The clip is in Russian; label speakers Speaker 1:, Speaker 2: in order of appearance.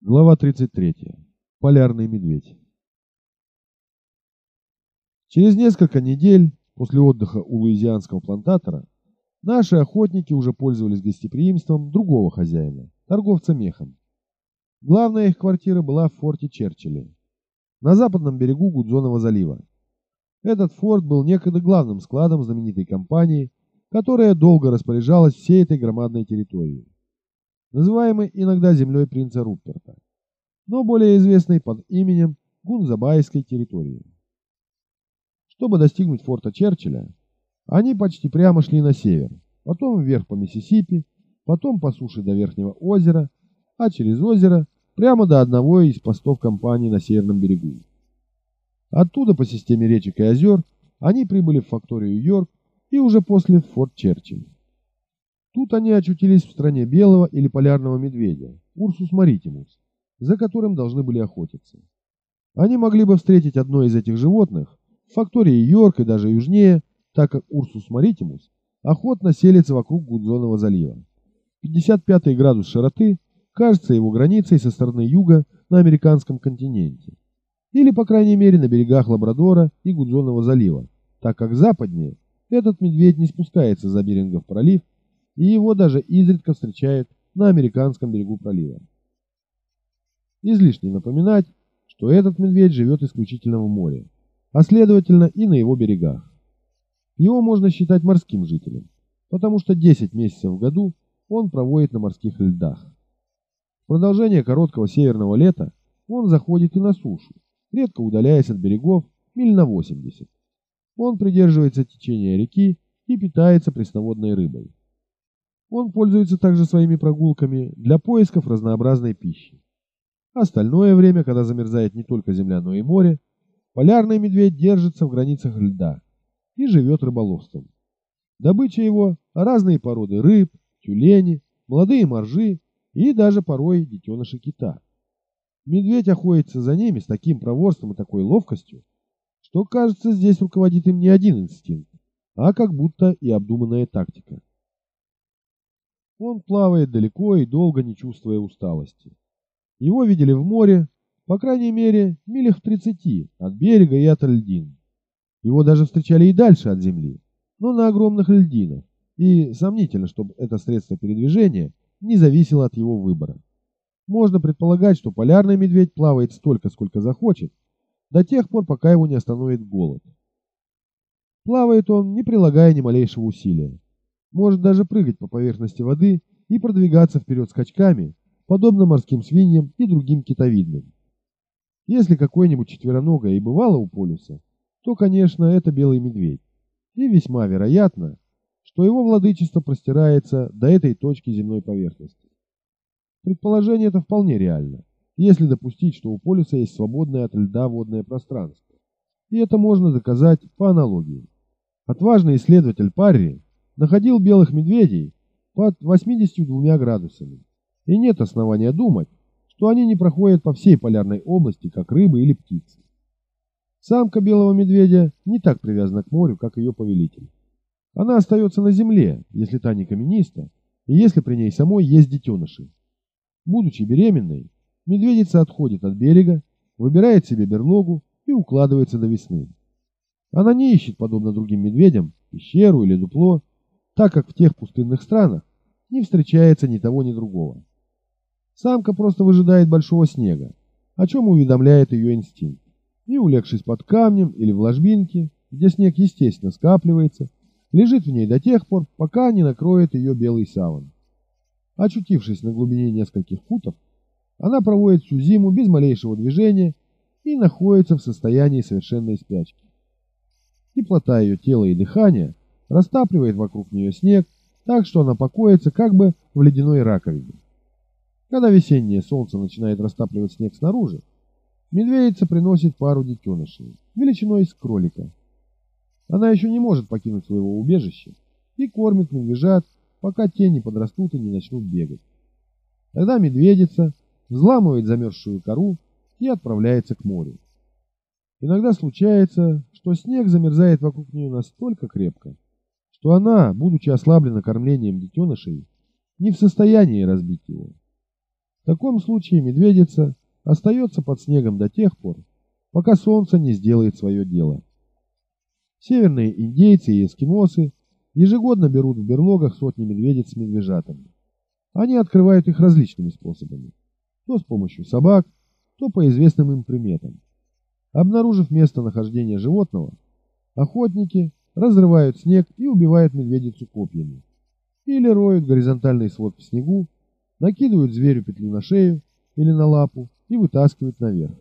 Speaker 1: Глава 33. Полярный медведь. Через несколько недель после отдыха у луизианского плантатора наши охотники уже пользовались гостеприимством другого хозяина, торговца мехом. Главная их квартира была в форте Черчилле, на западном берегу Гудзонова залива. Этот форт был некогда главным складом знаменитой компании, которая долго распоряжалась всей этой громадной территорией называемый иногда землей принца Руперта, но более известной под именем Гунзабайской территории. Чтобы достигнуть форта Черчилля, они почти прямо шли на север, потом вверх по Миссисипи, потом по суше до Верхнего озера, а через озеро прямо до одного из постов компании на северном берегу. Оттуда по системе речек и озер они прибыли в факторию Йорк и уже после в форт Черчилль. Тут они очутились в стране белого или полярного медведя, Урсус маритимус, за которым должны были охотиться. Они могли бы встретить одно из этих животных в фактории Йорк и даже южнее, так как Урсус маритимус охотно селится вокруг Гудзонова залива. 55 градус широты кажется его границей со стороны юга на американском континенте. Или, по крайней мере, на берегах Лабрадора и Гудзонова залива, так как западнее этот медведь не спускается за Берингов пролив и его даже изредка встречают на американском берегу пролива. Излишне напоминать, что этот медведь живет исключительно в море, а следовательно и на его берегах. Его можно считать морским жителем, потому что 10 месяцев в году он проводит на морских льдах. В продолжение короткого северного лета он заходит и на сушу, редко удаляясь от берегов миль на 80. Он придерживается течения реки и питается пресноводной рыбой. Он пользуется также своими прогулками для поисков разнообразной пищи. Остальное время, когда замерзает не только земля, но и море, полярный медведь держится в границах льда и живет рыболовством. Добыча его – разные породы рыб, тюлени, молодые моржи и даже порой детеныши кита. Медведь охотится за ними с таким проворством и такой ловкостью, что, кажется, здесь руководит им не один инстинкт, а как будто и обдуманная тактика. Он плавает далеко и долго, не чувствуя усталости. Его видели в море, по крайней мере, милях в тридцати от берега и от льдин. Его даже встречали и дальше от земли, но на огромных льдинах, и сомнительно, чтобы это средство передвижения не зависело от его выбора. Можно предполагать, что полярный медведь плавает столько, сколько захочет, до тех пор, пока его не остановит голод. Плавает он, не прилагая ни малейшего усилия может даже прыгать по поверхности воды и продвигаться вперед скачками, подобно морским свиньям и другим китовидным. Если какой-нибудь четвероногое и бывало у полюса, то, конечно, это белый медведь. И весьма вероятно, что его владычество простирается до этой точки земной поверхности. Предположение это вполне реально, если допустить, что у полюса есть свободное от льда водное пространство. И это можно доказать по аналогии. Отважный исследователь Парри находил белых медведей под 82 градусами. И нет основания думать, что они не проходят по всей полярной области, как рыбы или птицы. Самка белого медведя не так привязана к морю, как ее повелитель. Она остается на земле, если та не камениста, и если при ней самой есть детеныши. Будучи беременной, медведица отходит от берега, выбирает себе берлогу и укладывается до весны. Она не ищет, подобно другим медведям, пещеру или дупло, так как в тех пустынных странах не встречается ни того, ни другого. Самка просто выжидает большого снега, о чем уведомляет ее инстинкт, и, улегшись под камнем или в ложбинке, где снег естественно скапливается, лежит в ней до тех пор, пока не накроет ее белый саван. Очутившись на глубине нескольких футов, она проводит всю зиму без малейшего движения и находится в состоянии совершенной спячки. Теплота ее тела и дыхания растапливает вокруг нее снег, так что она покоится как бы в ледяной раковине. Когда весеннее солнце начинает растапливать снег снаружи, медведица приносит пару детенышей, величиной с кролика. Она еще не может покинуть своего убежища и кормит медвежат, пока те не подрастут и не начнут бегать. Тогда медведица взламывает замерзшую кору и отправляется к морю. Иногда случается, что снег замерзает вокруг нее настолько крепко, что она, будучи ослаблена кормлением детенышей, не в состоянии разбить его. Таком случае медведица остается под снегом до тех пор, пока солнце не сделает свое дело. Северные индейцы и эскимосы ежегодно берут в берлогах сотни медведиц с медвежатами. Они открывают их различными способами. То с помощью собак, то по известным им приметам. Обнаружив место нахождения животного, охотники разрывают снег и убивают медведицу копьями. Или роют горизонтальный свод в снегу, накидывают зверю петлю на шею или на лапу и вытаскивают наверх.